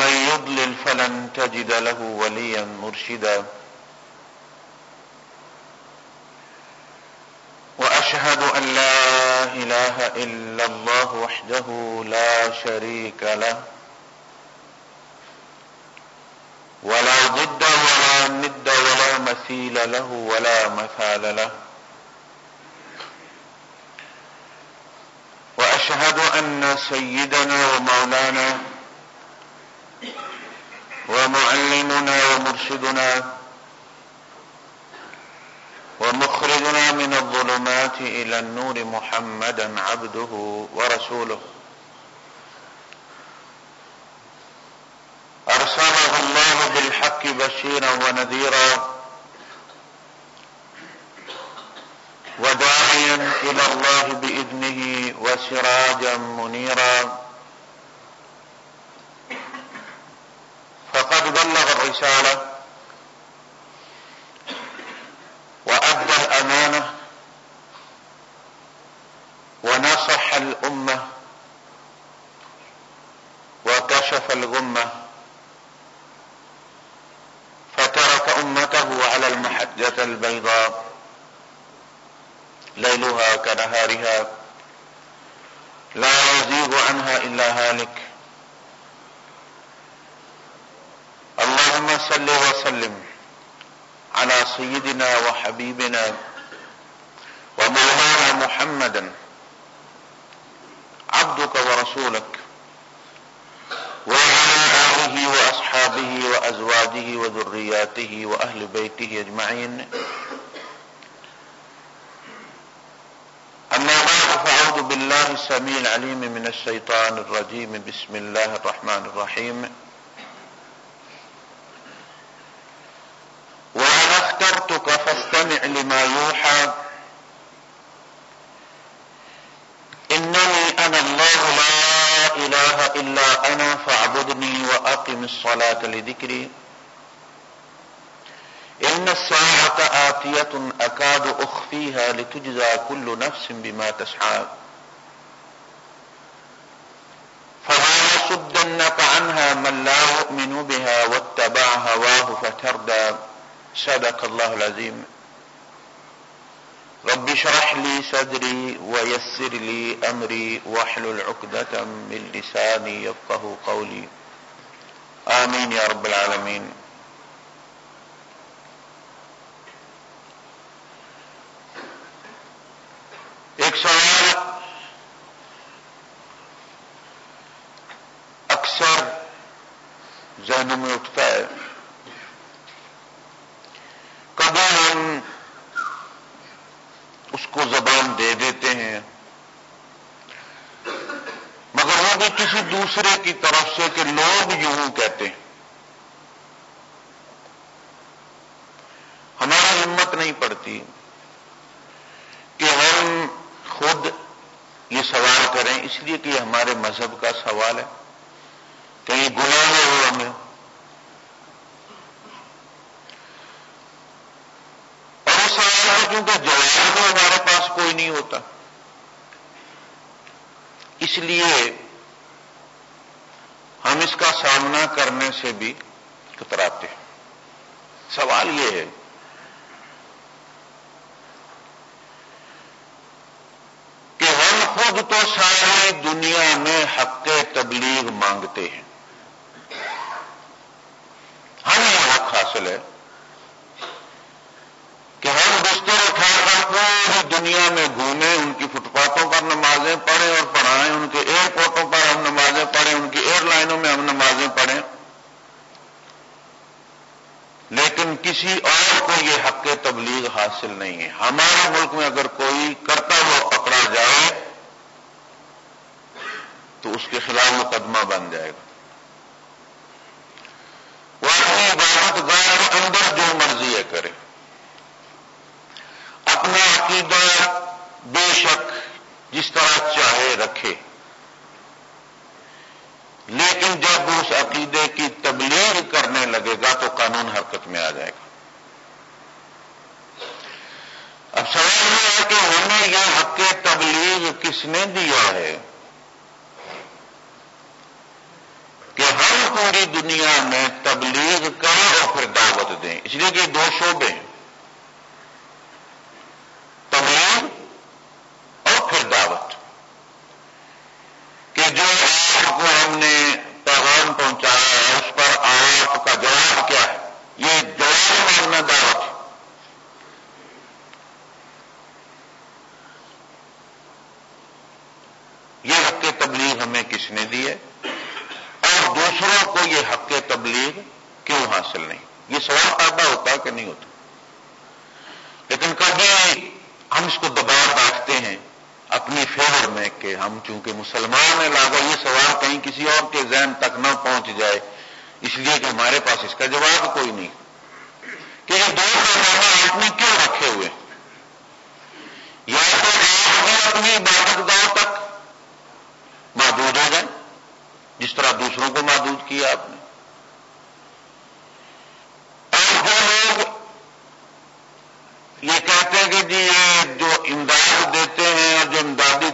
ومن يضلل فلن تجد له وليا مرشدا. وأشهد أن لا إله إلا الله وحده لا شريك له. ولا ضد ولا ند ولا مثيل له ولا مثال له. وأشهد أن سيدنا ومولانا ومعلمنا ومرشدنا ومخرجنا من الظلمات إلى النور محمدا عبده ورسوله. أرسله الله بالحق بشيرا ونذيرا وداعيا إلى الله بإذنه وسراجا منيرا. فقد بلغ الرسالة وأدى الأمانة ونصح الأمة. وكشف الغمة. فترك أمته على المحجة البيضاء. ليلها كنهارها. لا يزيغ عنها إلا هالك اللهم صل وسلم على سيدنا وحبيبنا ومولانا محمدا عبدك ورسولك وعلى آله وأصحابه وأزواجه وذرياته وأهل بيته أجمعين. أما بعد، فأعوذ بالله السميع العليم من الشيطان الرجيم. بسم الله الرحمن الرحيم. الصلاة لذكري إن الساعة آتية أكاد أخفيها لتجزى كل نفس بما تسعى۔ فلا يصدنك عنها من لا يؤمن بها واتبع هواه فتردى۔ صدق الله العظيم رب اشرح لي صدري ويسر لي أمري واحلل عقدة من لساني يفقه قولي۔ آمين يا رب العالمين ایک سوال اکثر ذہنوں میں اٹھتا ہے۔ کبھی ہم اس کو زبان دے دیتے ہیں مگر وہ بھی کسی دوسرے کی طرف سے کہ لوگ یوں کہتے ہیں۔ ہماری ہمت نہیں پڑتی کہ ہم خود یہ سوال کریں، اس لیے کہ یہ ہمارے مذہب کا سوال ہے۔ کہیں گناہ ہو ہمیں۔ اور اس سوال ہے کیونکہ جواب ہمارے پاس کوئی نہیں ہوتا۔ اس لیے ہم اس کا سامنا کرنے سے بھی کتراتے ہیں۔ سوال یہ ہے کہ ہم خود تو ساری دنیا میں حق تبلیغ مانگتے ہیں۔ ہمیں حق حاصل ہے کہ ہم بستر اٹھا کر پوری دنیا میں گھومیں، ان کی فٹ نمازیں پڑھیں اور پڑھائیں، ان کے ایئرپورٹوں پر ہم نمازیں پڑھیں، ان کی ایئر لائنوں میں ہم نمازیں پڑھیں۔ لیکن کسی اور کو یہ حق تبلیغ حاصل نہیں ہے۔ ہمارے ملک میں اگر کوئی کرتا ہوا پکڑا جائے، تو اس کے خلاف مقدمہ بن جائے گا۔ وہ اپنی عبادت گاہ اندر جو مرضی ہے کرے۔ اپنا عقیدہ بے شک جس طرح چاہے رکھے۔ لیکن جب اس عقیدے کی تبلیغ کرنے لگے گا تو قانون حرکت میں آ جائے گا۔ اب سوال یہ ہے کہ ہمیں یہ حق تبلیغ کس نے دیا ہے؟ کہ ہم پوری دنیا میں تبلیغ کریں اور پھر دعوت دیں۔ اس لیے کہ دو شعبے ہیں۔ تبلیغ دعوت کہ جو آپ کو ہم نے پیغام پہنچایا ہے، اس پر آپ کا جواب کیا ہے؟ یہ جواب ماننا دعوت۔ ہے یہ حق تبلیغ ہمیں کس نے دی ہے؟ اور دوسروں کو یہ حق تبلیغ کیوں حاصل نہیں؟ یہ سوال پیدا ہوتا ہے کہ نہیں ہوتا۔ لیکن کبھی ہم اس کو دباؤ بیٹھتے ہیں۔ اپنی فیور میں کہ ہم چونکہ مسلمان ہیں، لاگو یہ سوال کہیں کسی اور کے ذہن تک نہ پہنچ جائے۔ اس لیے کہ ہمارے پاس اس کا جواب کوئی نہیں۔ کہ یہ دو آپ نے کیوں رکھے ہوئے؟ یا تو آپ بھی اپنی عبادت گاہ تک محدود ہو جائیں جس طرح دوسروں کو محدود کیا آپ نے۔ اور جو لوگ یہ کہتے ہیں کہ جی یہ جو امداد دیتے ہیں اور جو امدادی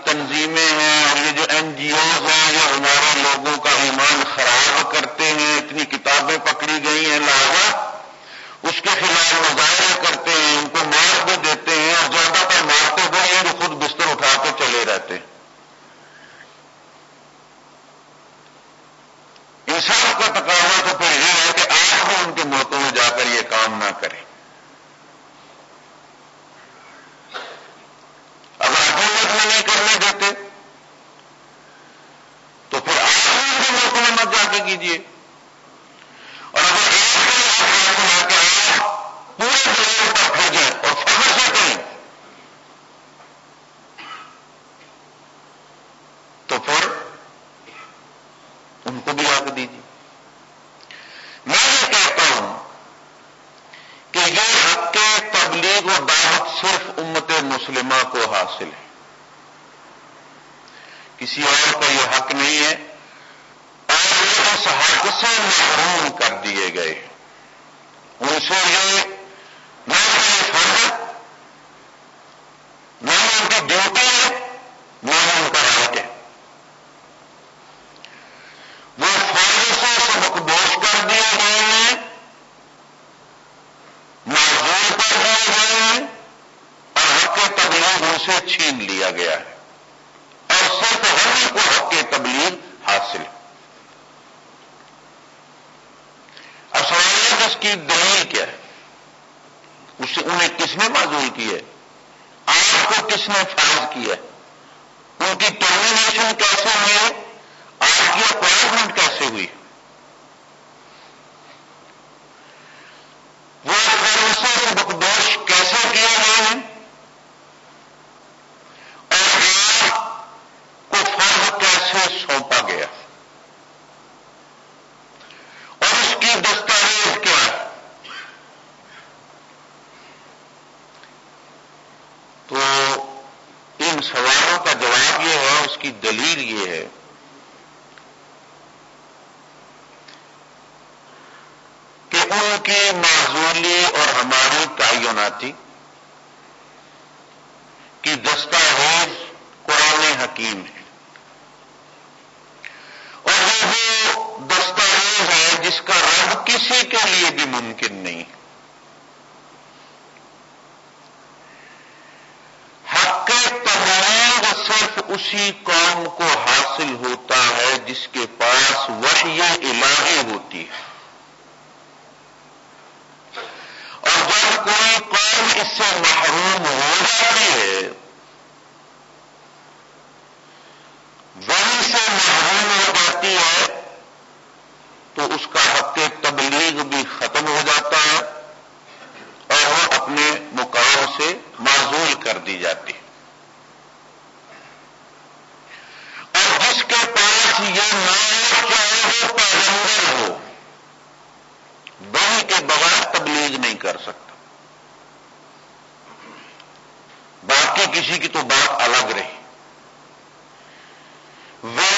کی معذولی اور ہماری تعیناتی کی دستاویز قرآن حکیم ہے۔ اور وہ دستاویز ہے جس کا رد کسی کے لیے بھی ممکن نہیں۔ حق تبلیغ صرف اسی قوم کو حاصل ہوتا ہے جس کے پاس وحی الہی ہوتی ہے اور جب کوئی قوم اس سے محروم ہو جاتی ہے وہی سے محروم ہو جاتی ہے تو اس کا حق تبلیغ بھی ختم ہو جاتا ہے اور وہ اپنے مقام سے معذول کر دی جاتی ہے۔ اور جس کے پاس یہ نام چاہے وہ پیغمبر ہو وہی کے بغیر تبلیغ نہیں کر سکتا۔ باقی کسی کی تو بات الگ رہی۔ وہ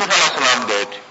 یوسف علیہ السلام گئے تھے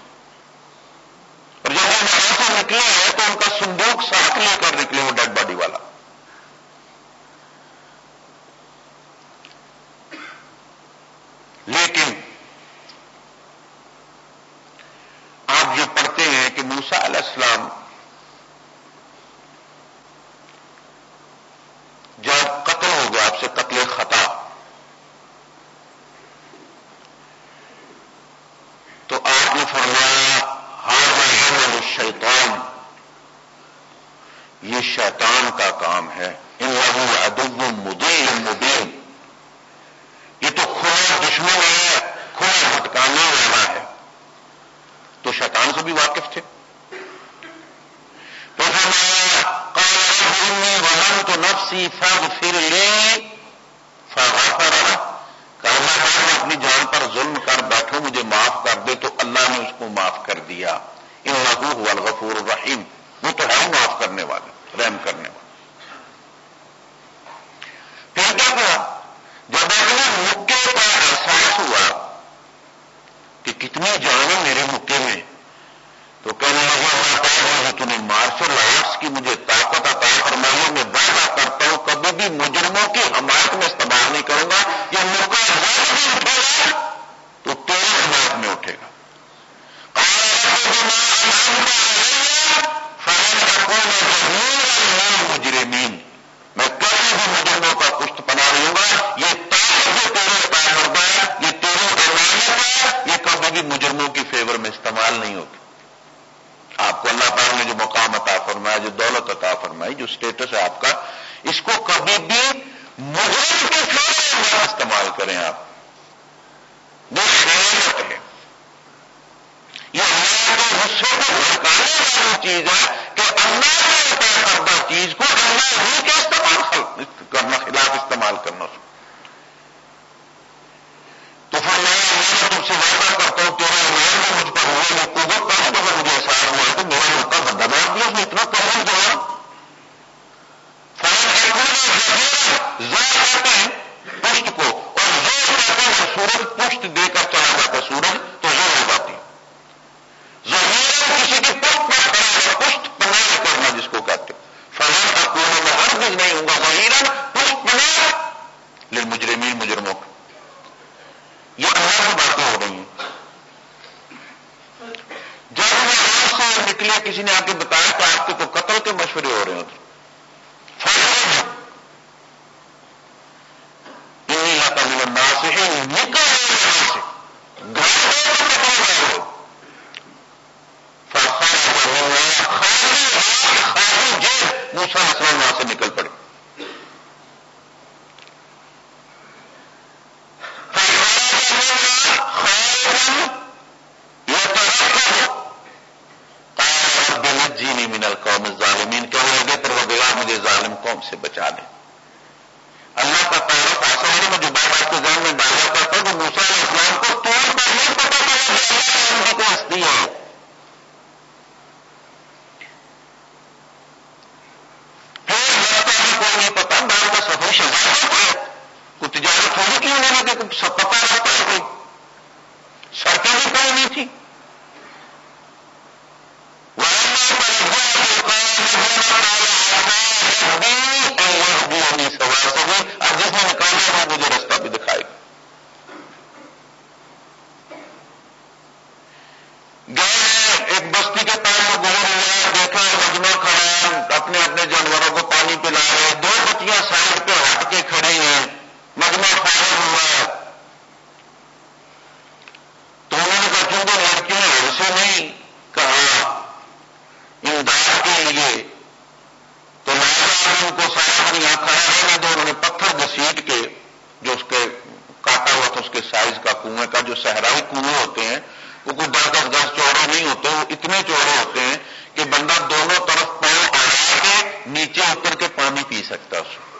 انتہائی کنویں ہوتے ہیں، وہ کوئی دس دس چوڑے نہیں ہوتے، وہ اتنے چوڑے ہوتے ہیں کہ بندہ دونوں طرف پاؤں اڑا کے نیچے اتر کے پانی پی سکتا ہے اس کو۔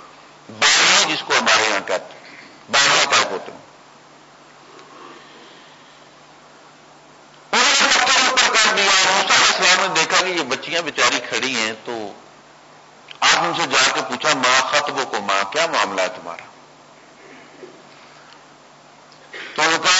باہر جس کو ہمارے یہاں کہتے ہیں۔ باہر ہوتے ہیں نے دیکھا کہ یہ بچیاں بیچاری کھڑی ہیں، تو آپ ان سے جا کے پوچھا، ماں خطبوں کو، ماں، کیا معاملہ ہے تمہارا؟ تو کہا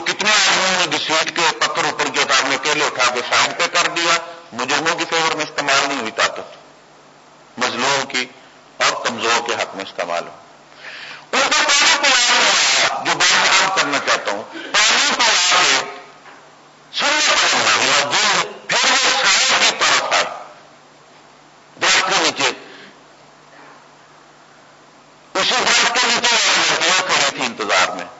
وہ کتنے آدمیوں نے گسیٹ کے پتھر اوپر کے اتار میں اکیلے اٹھا کے سائڈ پہ کر دیا؟ مجرموں کی فیور میں استعمال نہیں ہوئی طاقت۔ مظلوموں کی اور کمزوروں کے حق میں استعمال ہو۔ ان کا پانی پلا جو بات آپ کرنا چاہتا ہوں۔ پانی پلا کے سننے پڑنا ہوا دل پھر وہ سائن کی طرف آئے۔ درخت کے نیچے۔ اسی درخت کے نیچے کھڑی تھی انتظار میں۔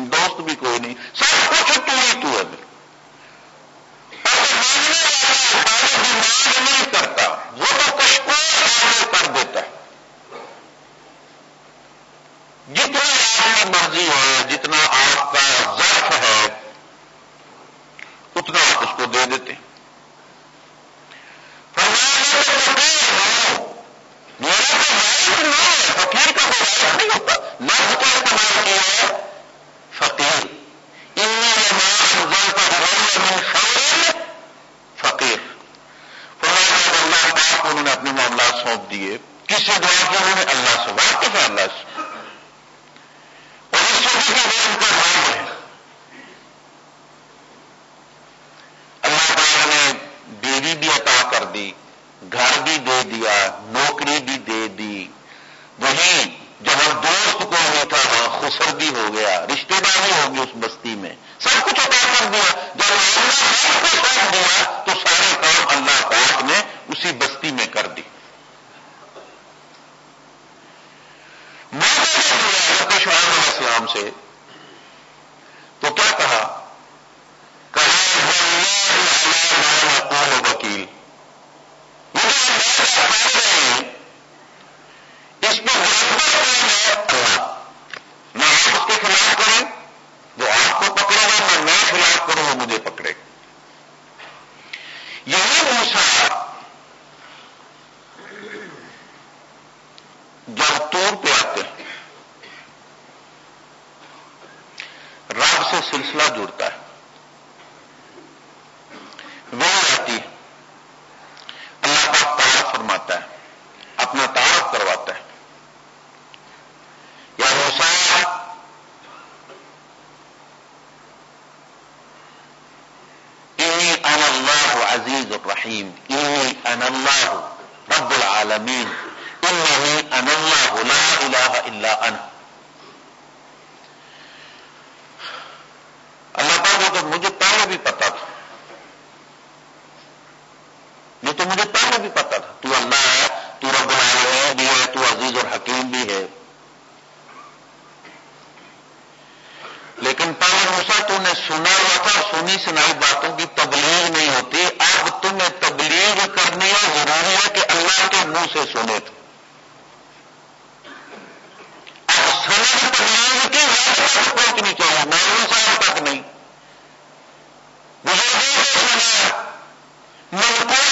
اتنا اس کو دے دیتے ہیں؟ باتوں کی تبلیغ نہیں ہوتی، اب تمہیں تبلیغ کرنی ہے، ضروری ہے کہ اللہ کے منہ سے سنے تو۔ اب سمجھ تبلیغ کی تک پہنچنی چاہیے مولوی صاحب تک نہیں۔ بزرگوں کو سنا، ملکوں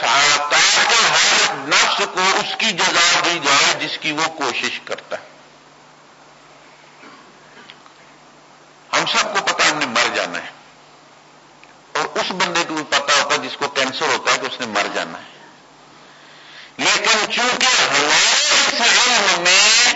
ساتھ تاکہ ہر نفس کو اس کی جزا دی جائے جس کی وہ کوشش کرتا ہے۔ ہم سب کو پتا ہم نے مر جانا ہے۔ اور اس بندے کو بھی پتا ہوتا ہے جس کو کینسر ہوتا ہے کہ اس نے مر جانا ہے۔ لیکن چونکہ ہمارے اس میں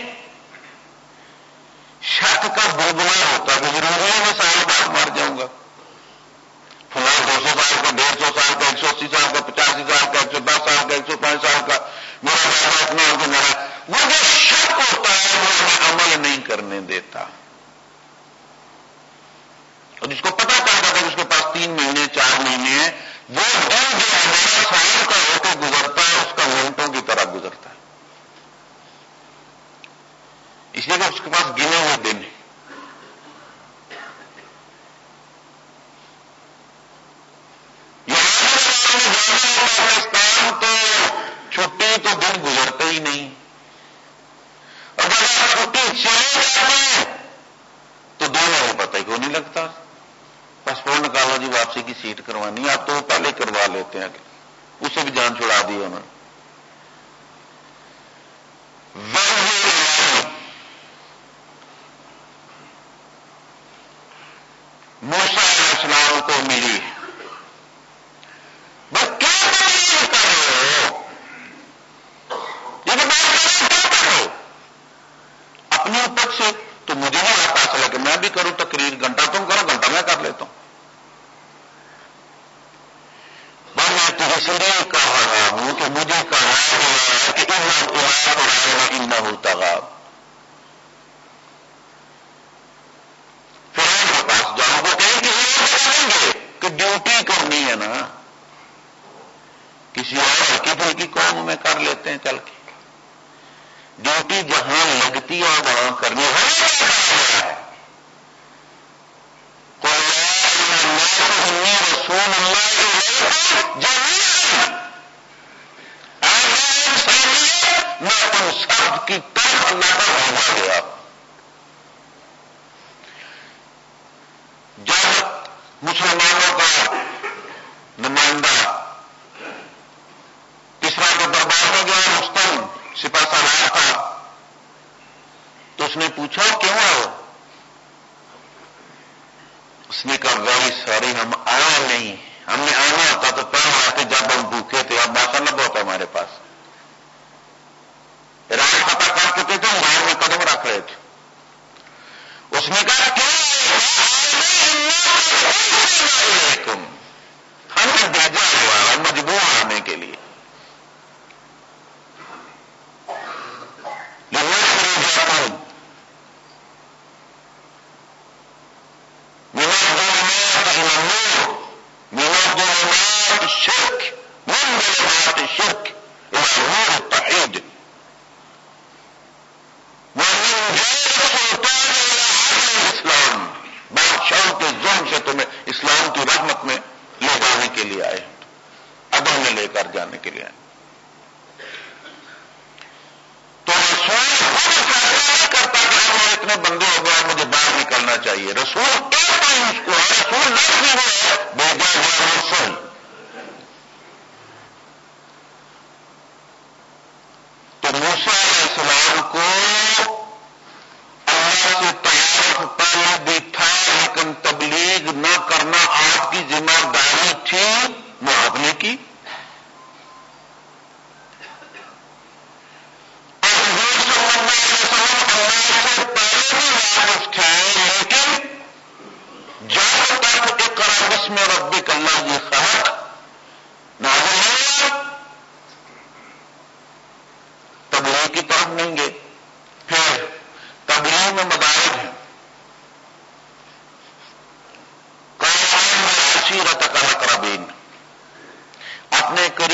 جو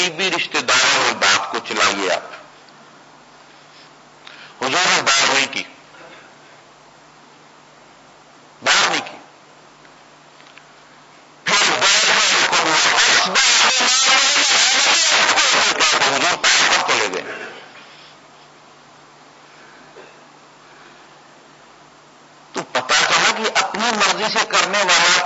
قریبی رشتے داروں نے بات کو چلائیے آپ۔ حضور نے بار نہیں کی۔ بار نہیں کی۔ چلے گئے۔ تو پتا چلا کہ اپنی مرضی سے کرنے والا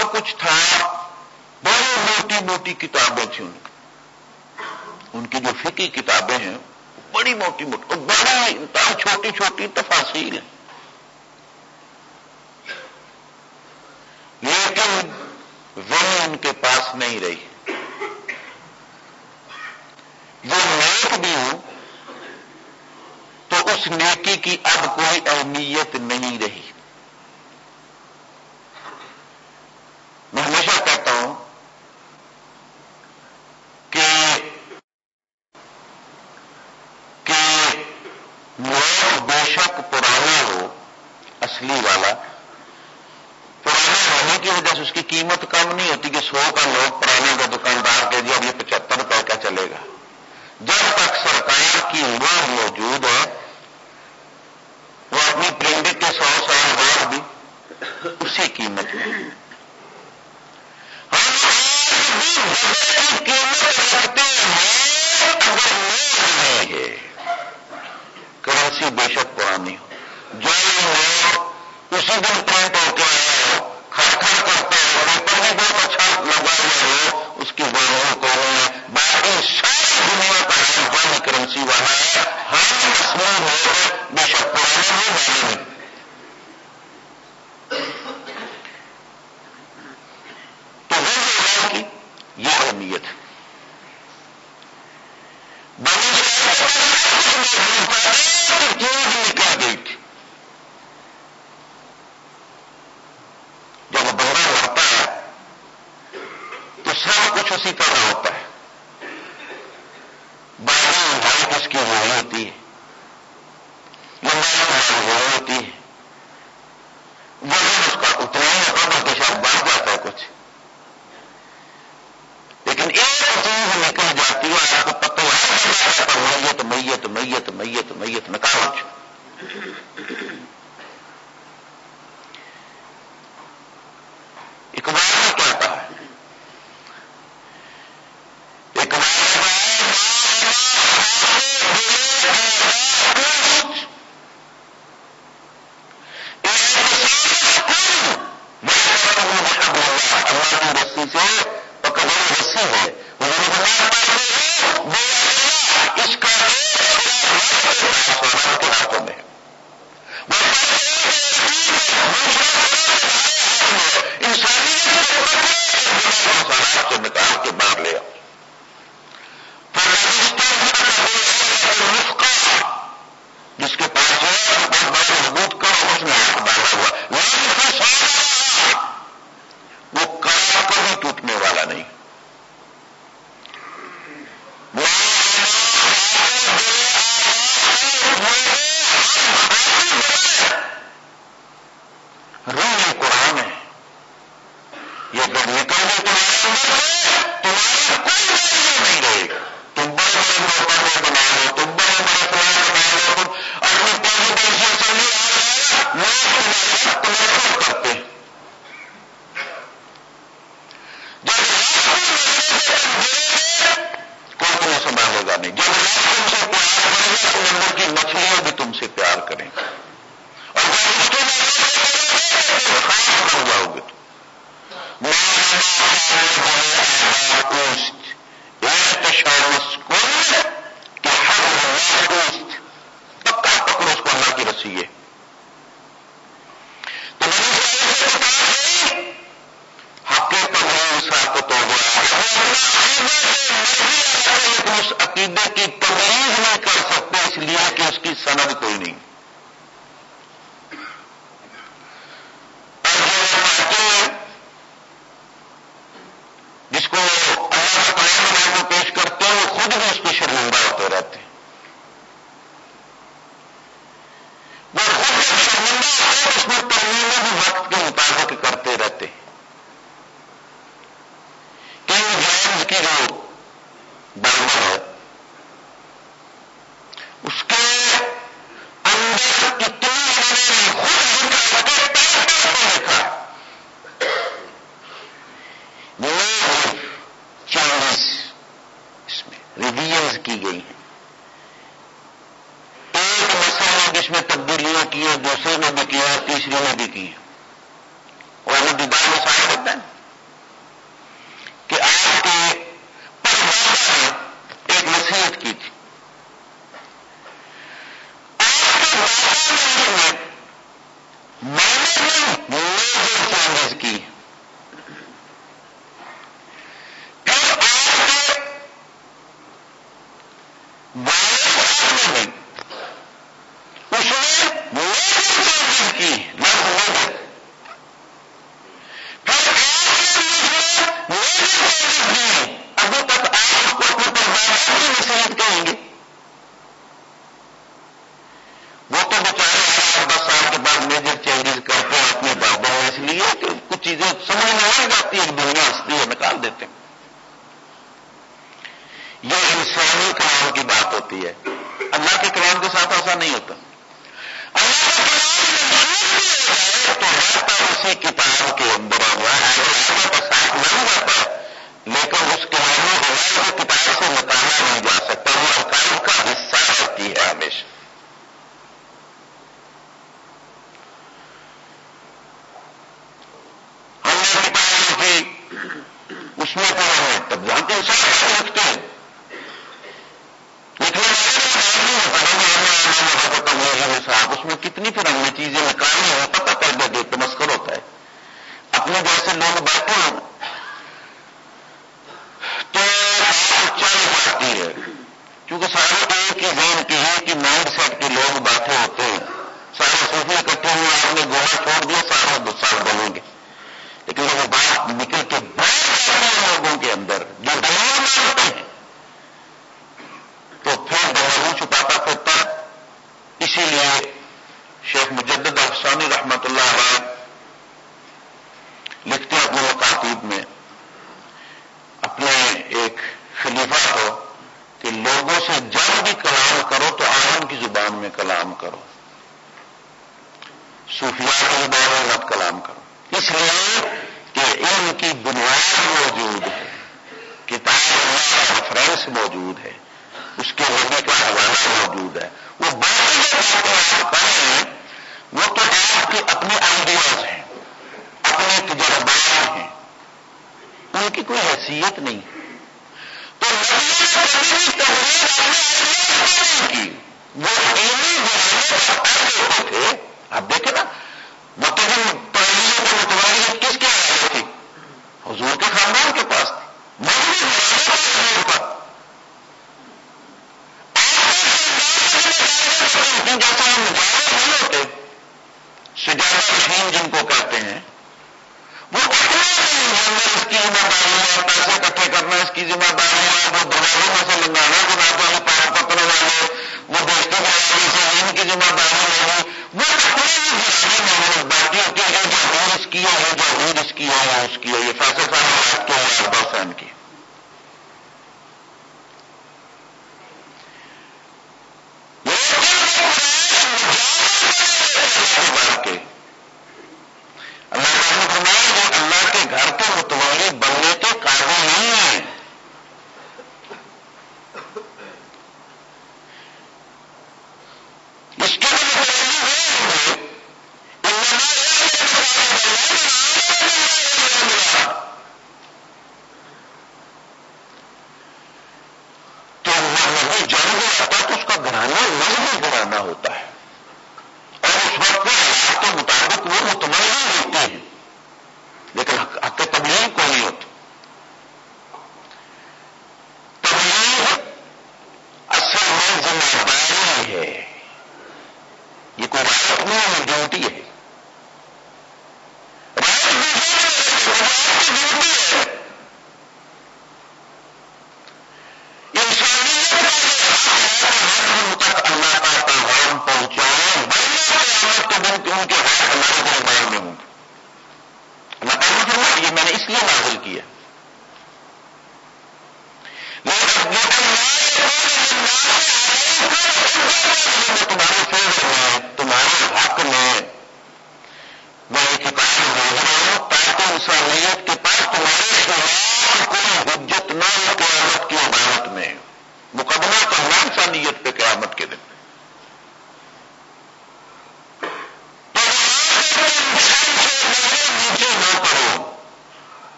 سب کچھ تھا۔ بڑی موٹی موٹی کتابیں تھیں ان کی۔ ان کی جو فکی کتابیں ہیں بڑی موٹی موٹی اور بڑی چھوٹی چھوٹی تفاصیل ہیں۔ لیکن وہ ان کے پاس نہیں رہی۔ وہ نیک بھی ہوں، تو اس نیکی کی اب کوئی اہمیت نہیں رہی۔ اقبال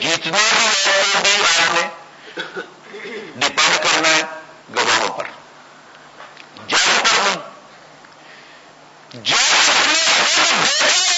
جیتنا بھی ایسے ڈپینڈ کرنا ہے گواہوں پر۔ جج پر نہیں جج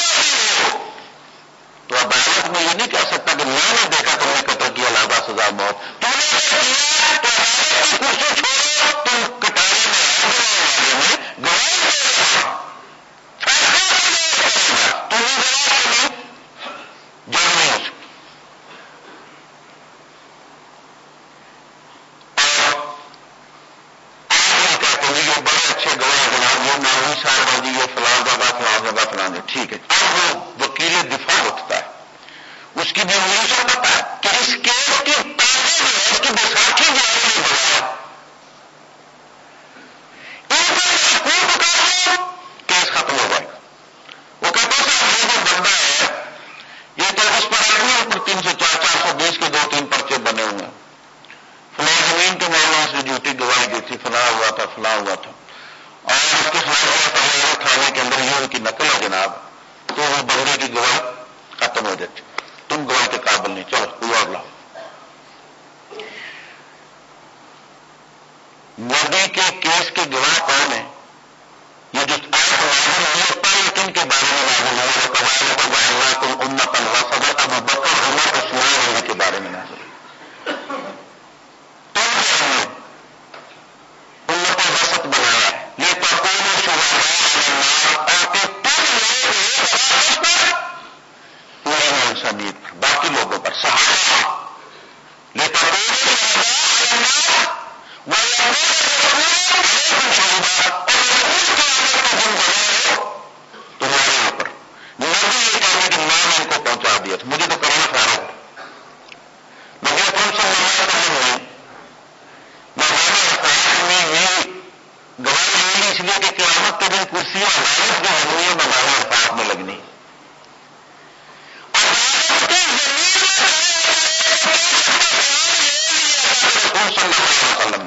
اللہ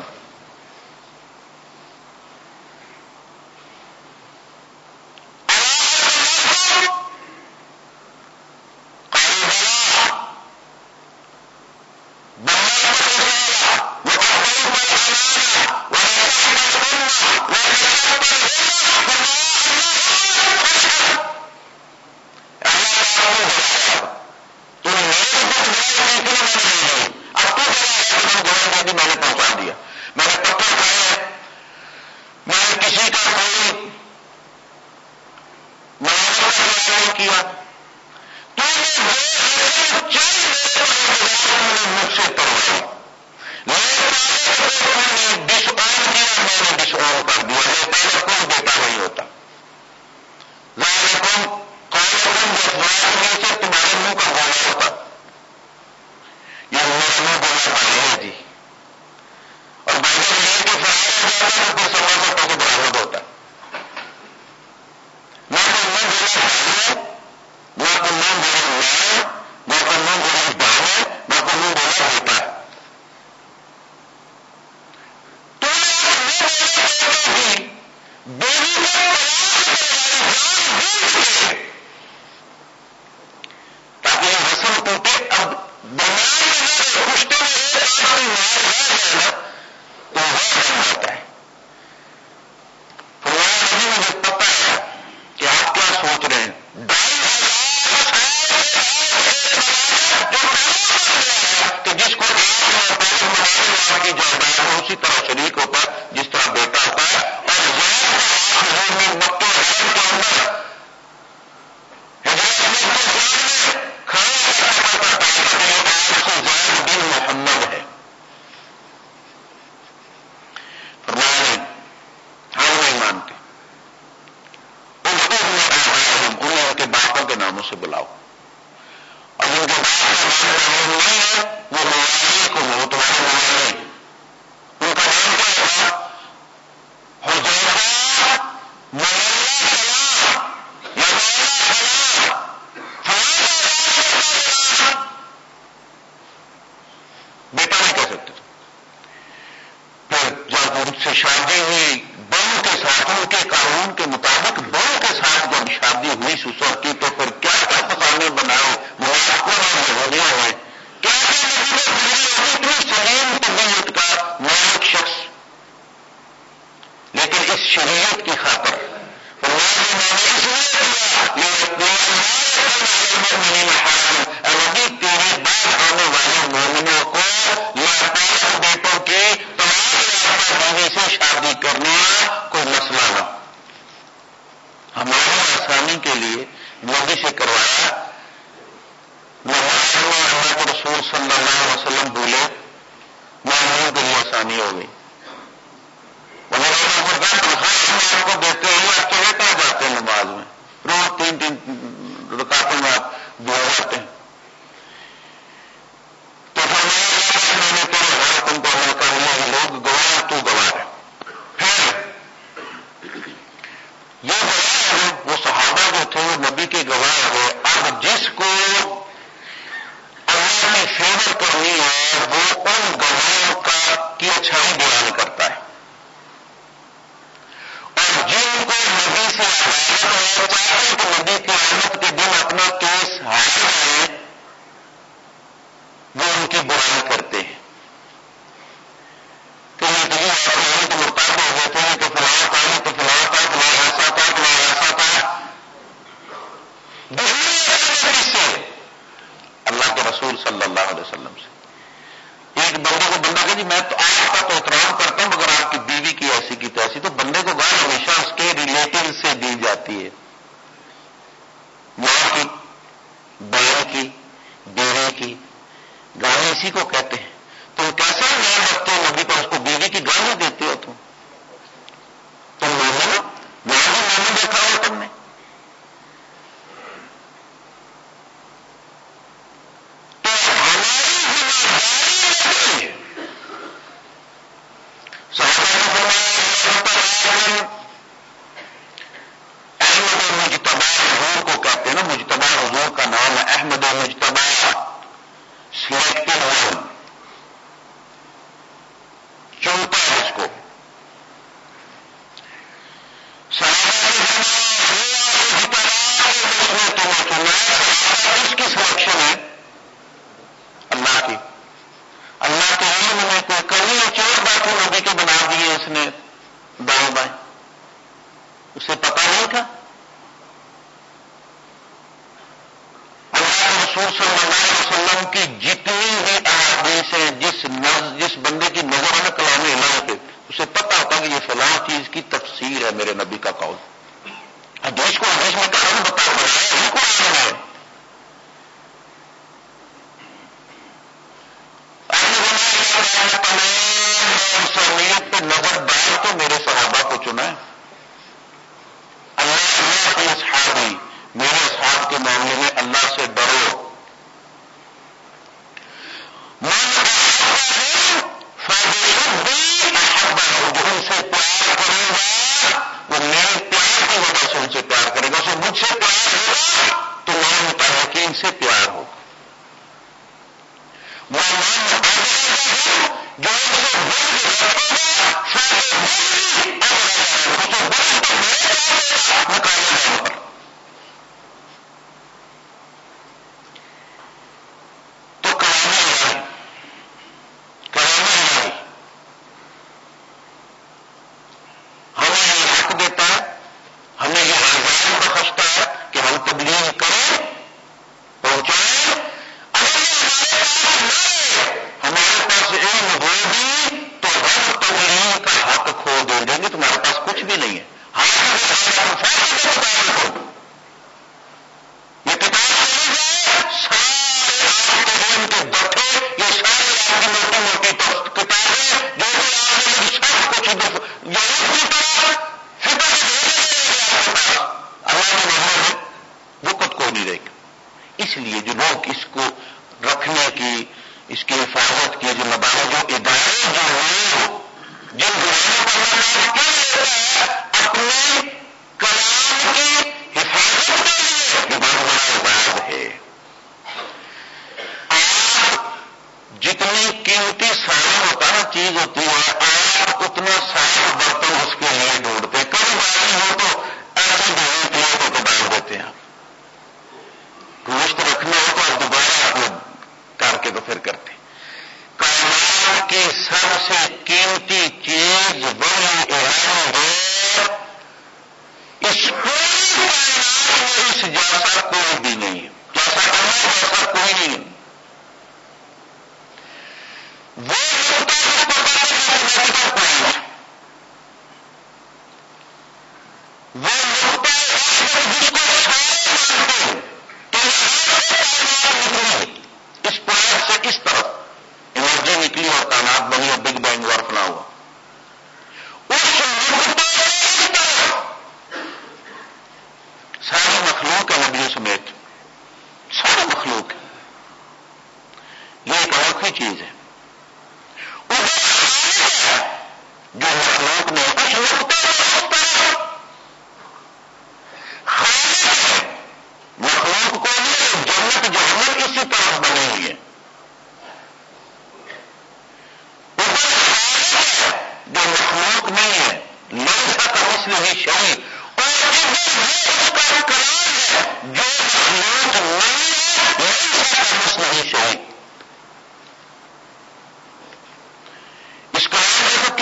کی گالی اسی کو کہتے ہیں۔ تو کیسا نام رکھتے ہیں نبی پر؟ اس کو بیوی کی گانے دیتے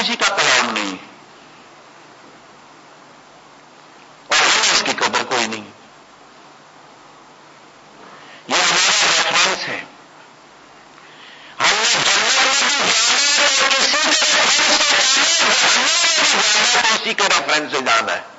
کسی کا کلام نہیں۔ اور ہمیں اس کی قبر کوئی نہیں۔ یہ ہمارا ریفرنس ہے۔ ہم نے جنرل میں بھی جانا ہے اور کسی کے ریفرنس سے جانا ہے۔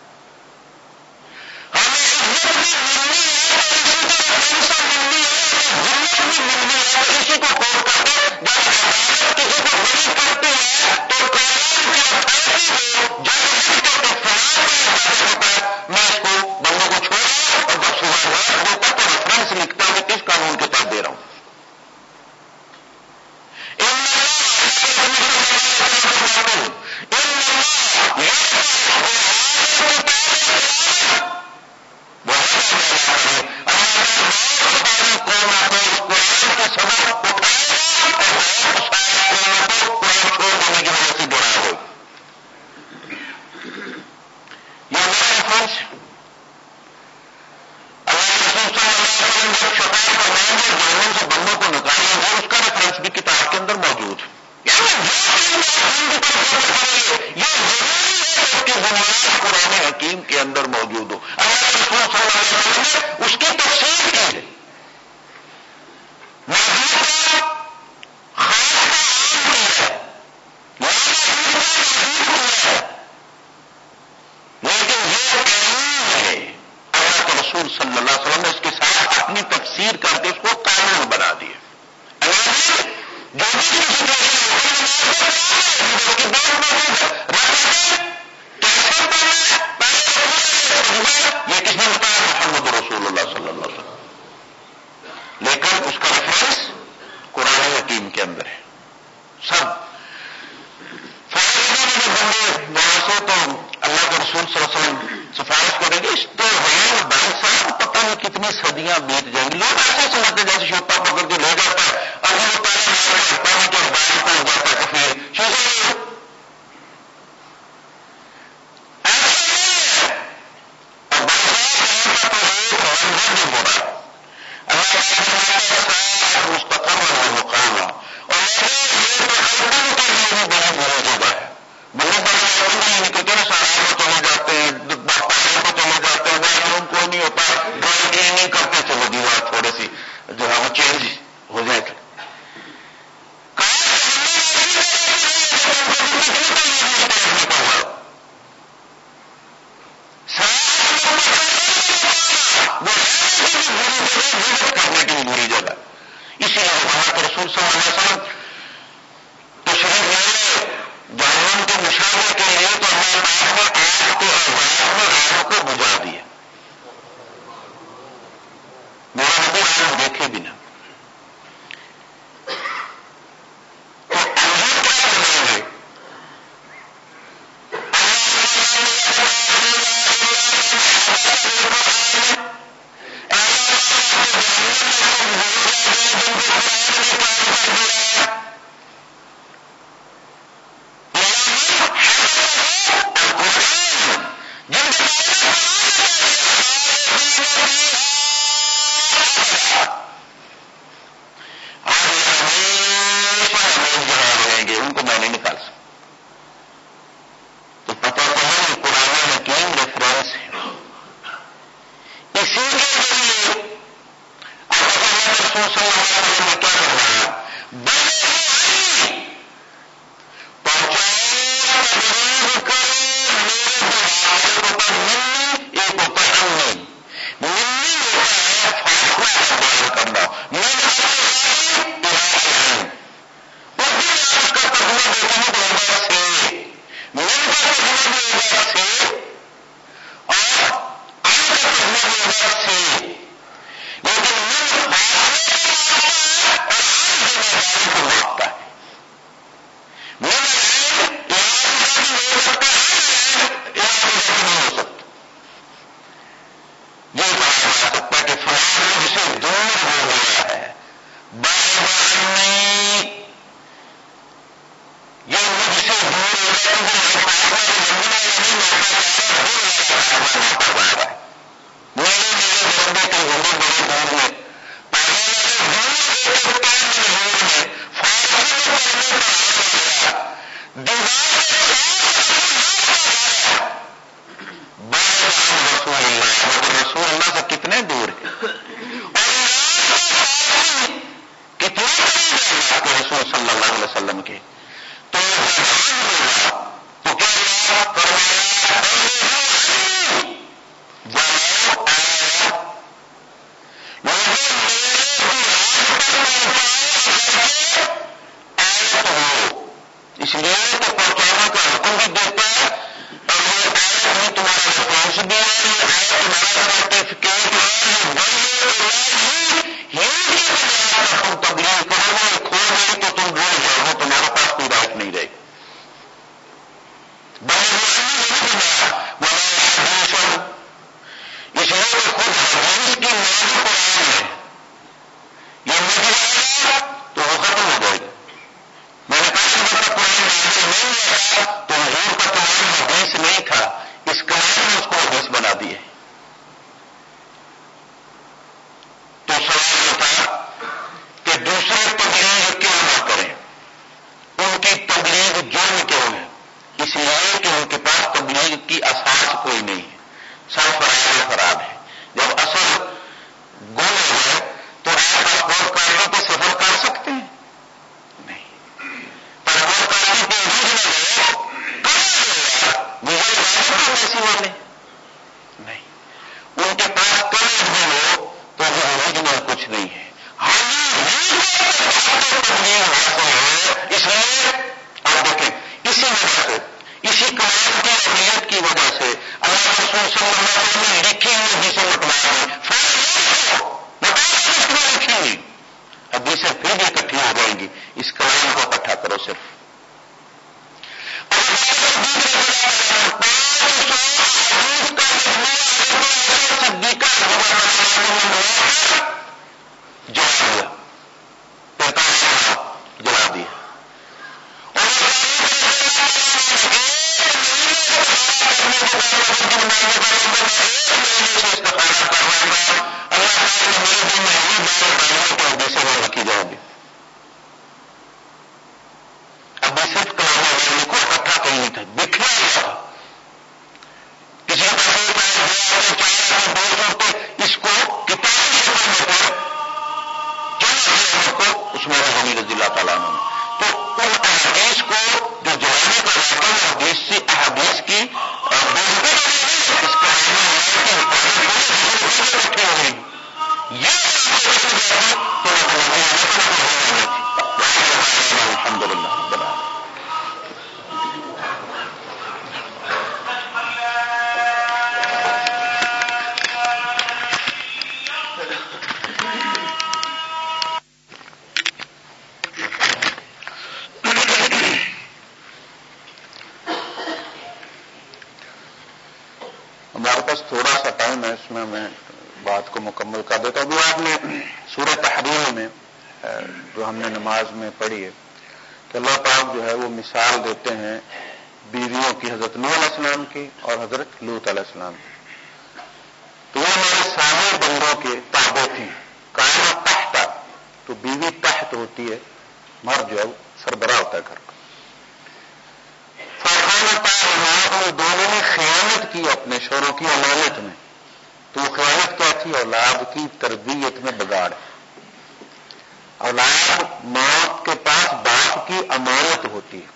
اولاد موت کے پاس باپ کی امانت ہوتی ہے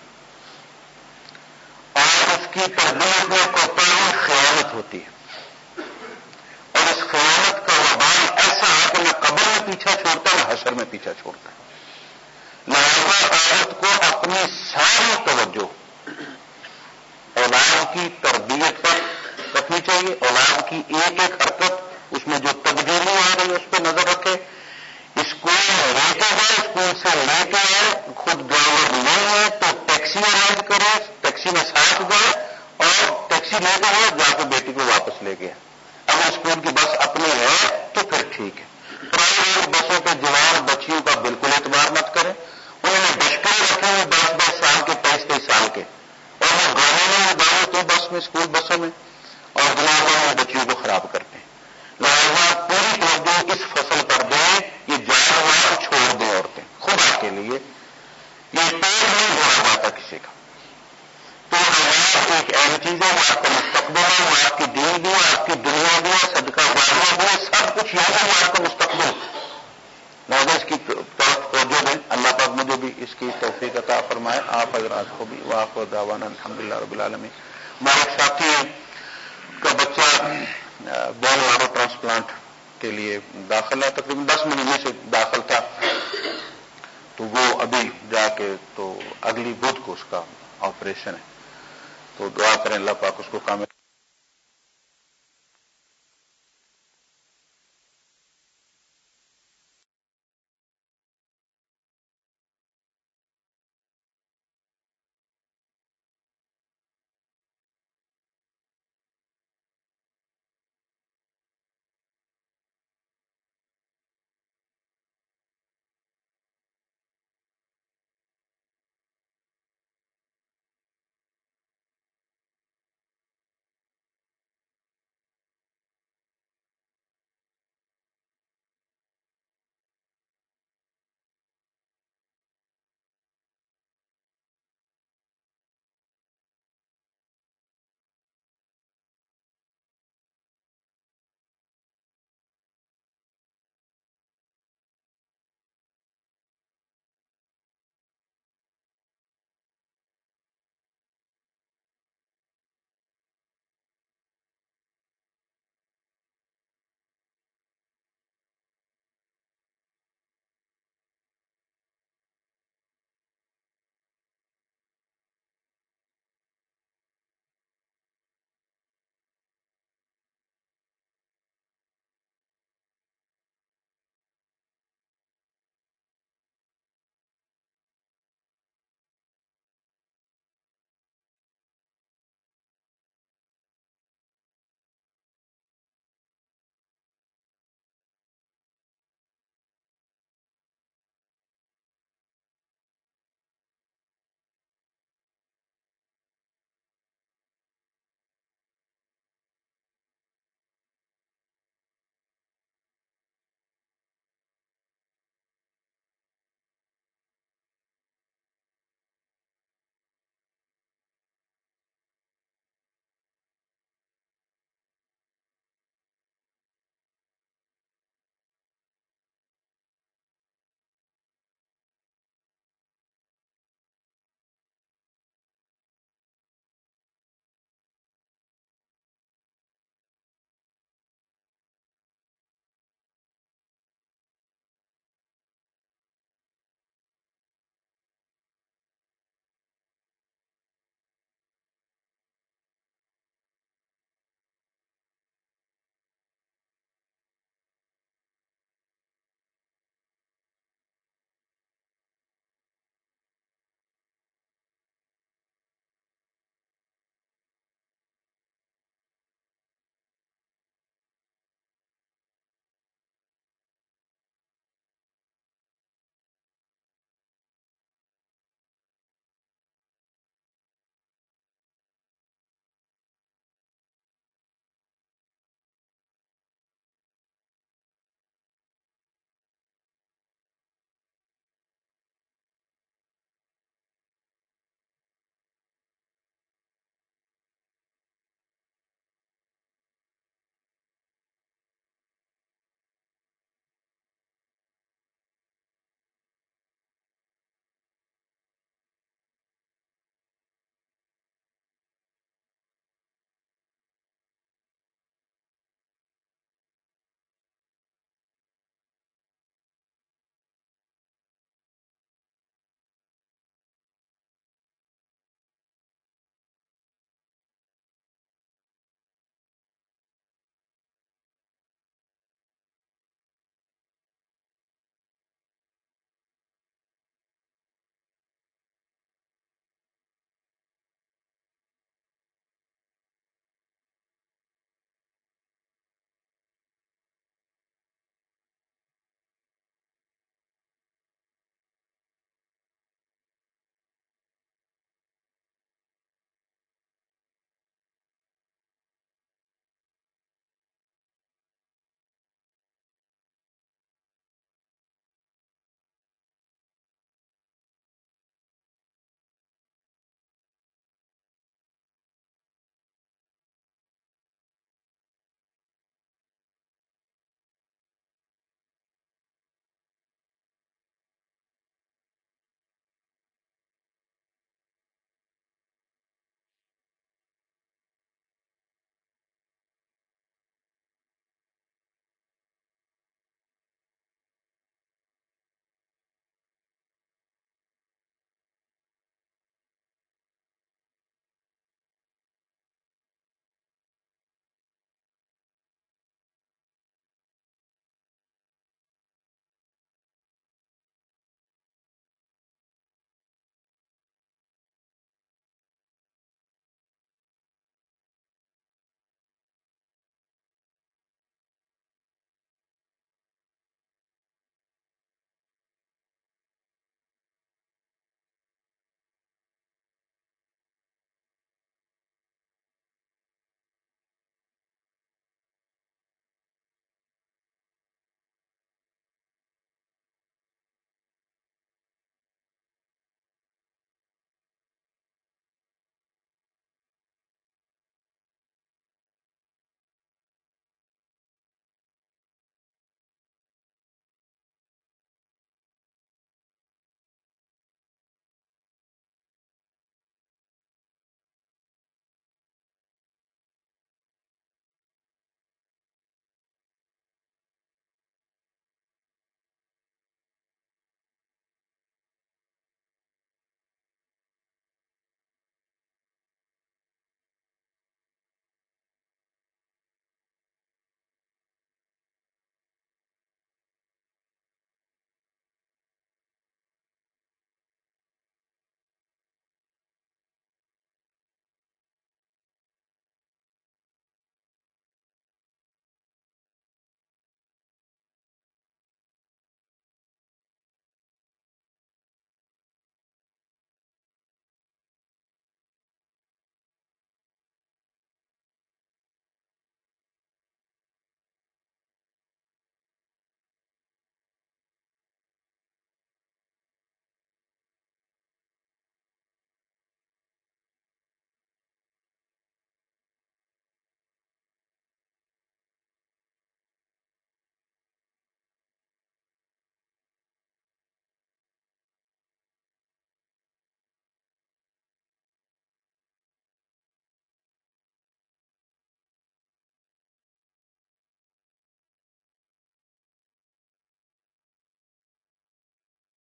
اور اس کی تربیت میں کوتا خیانت ہوتی ہے اور اس خیانت کا وبال ایسا ہے کہ نہ قبر میں پیچھا چھوڑتا ہے، نہ حشر میں پیچھا چھوڑتا ہے۔ لہذا عورت کو اپنی ساری توجہ، اولاد کی تربیت پر رکھنی چاہیے، اولاد کی ایک ایک حرکت، اس میں جو تبدیلی آ رہی ہے، اس پہ نظر رکھے۔ لے کے گئے اسکول سے لے کے آئے خود ڈرائیور نہیں ہے تو ٹیکسی ارینج کرے ٹیکسی میں ساتھ گئے اور ٹیکسی لے کے گئے جا کے بیٹی کو واپس لے گیا اگر اسکول کی بس اپنی ہے تو پھر ٹھیک ہے پرائیویٹ بسوں کے جوان بچیوں کا بالکل اعتبار مت کریں انہوں نے بچپن رکھے ہوئے دس دس سال کے تیئیس تیئیس سال کے اور وہ گاڑی میں گاڑی تو بس میں اسکول بسوں میں اور گلاس میں بچیوں کو خراب کرتے لہٰذا پوری توجہ اس فصل پر دیں یہ جانور چھوڑ دیں عورتیں، خدا کے لیے۔ یہ پیڑ نہیں ہوا پاتا کسی کا۔ تو حیات ایک اہم چیز ہے، وہ آپ کا مستقبل ہے وہ آپ کی دین بھی آپ کی دنیا بھی ہے صدقہ جانور بھی ہے سب کچھ یہاں ہے وہ آپ کا مستقبل۔ لہٰذا اس کی طرف توجہ دیں، اللہ پاک مجھے بھی اس کی توفیق عطا فرمائے۔ آپ حضرات کو بھی واقع دعوانا الحمد للہ رب العالمین۔ ہمارے ساتھی کا بچہ بون مارو ٹرانسپلانٹ کے لیے داخل ہے، تقریباً دس مہینے سے داخل تھا۔ تو وہ ابھی جا کے تو اگلی بدھ کو اس کا آپریشن ہے۔ تو دعا کریں اللہ پاک اس کو کامیاب